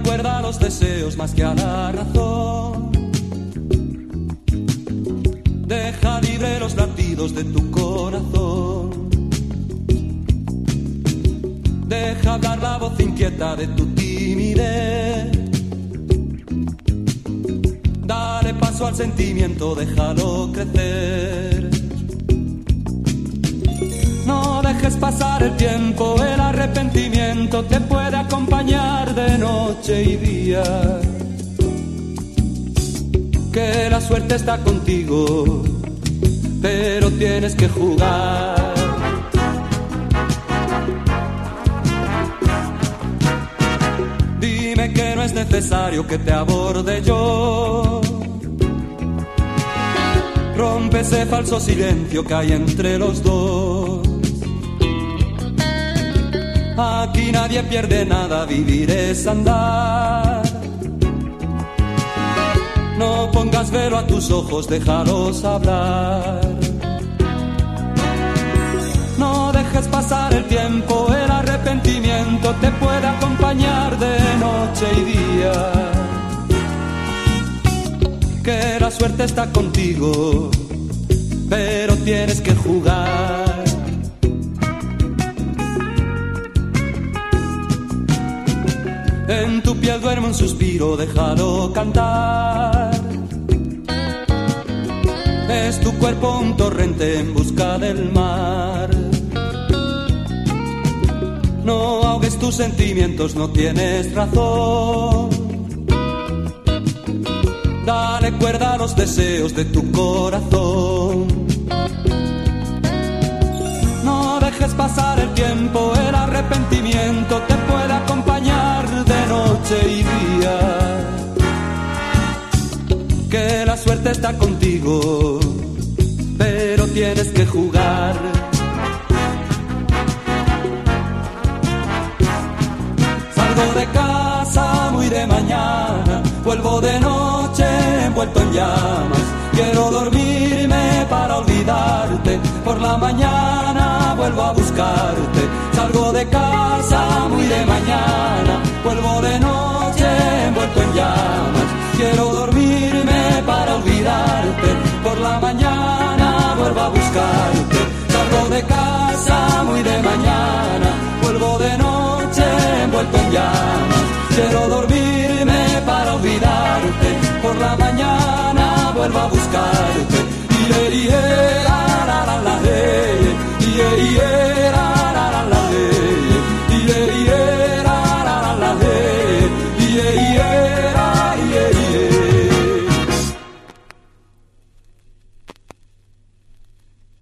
Dale cuerda a los deseos más que a la razón. Deja libre los latidos de tu corazón. Deja hablar la voz inquieta de tu timidez. Dale paso al sentimiento, déjalo crecer. No dejes pasar el tiempo, noche y día. Que la suerte está contigo, pero tienes que jugar. Dime que no es necesario que te aborde yo. Rompe ese falso silencio que hay entre los dos. Aquí nadie pierde nada, vivir es andar. No pongas velo a tus ojos, déjalos hablar. No dejes pasar el tiempo, el arrepentimiento te puede acompañar de noche y día. Que la suerte está contigo, pero tienes que jugar. Tu piel duerme un suspiro, déjalo cantar. Es tu cuerpo un torrente en busca del mar. No ahogues tus sentimientos, no tienes razón. Dale cuerda a los deseos de tu corazón. No dejes pasar el tiempo, el arrepentimiento Que la suerte está contigo, pero tienes que jugar. Salgo de casa muy de mañana, vuelvo de noche envuelto en llamas. Quiero dormirme para olvidarte, por la mañana vuelvo a buscarte. Salgo de casa muy de mañana, mañana vuelvo a buscarte. Salgo de casa muy de mañana, vuelvo de noche envuelto en llamas. Quiero dormirme para olvidarte. Por la mañana vuelvo a buscarte. Y le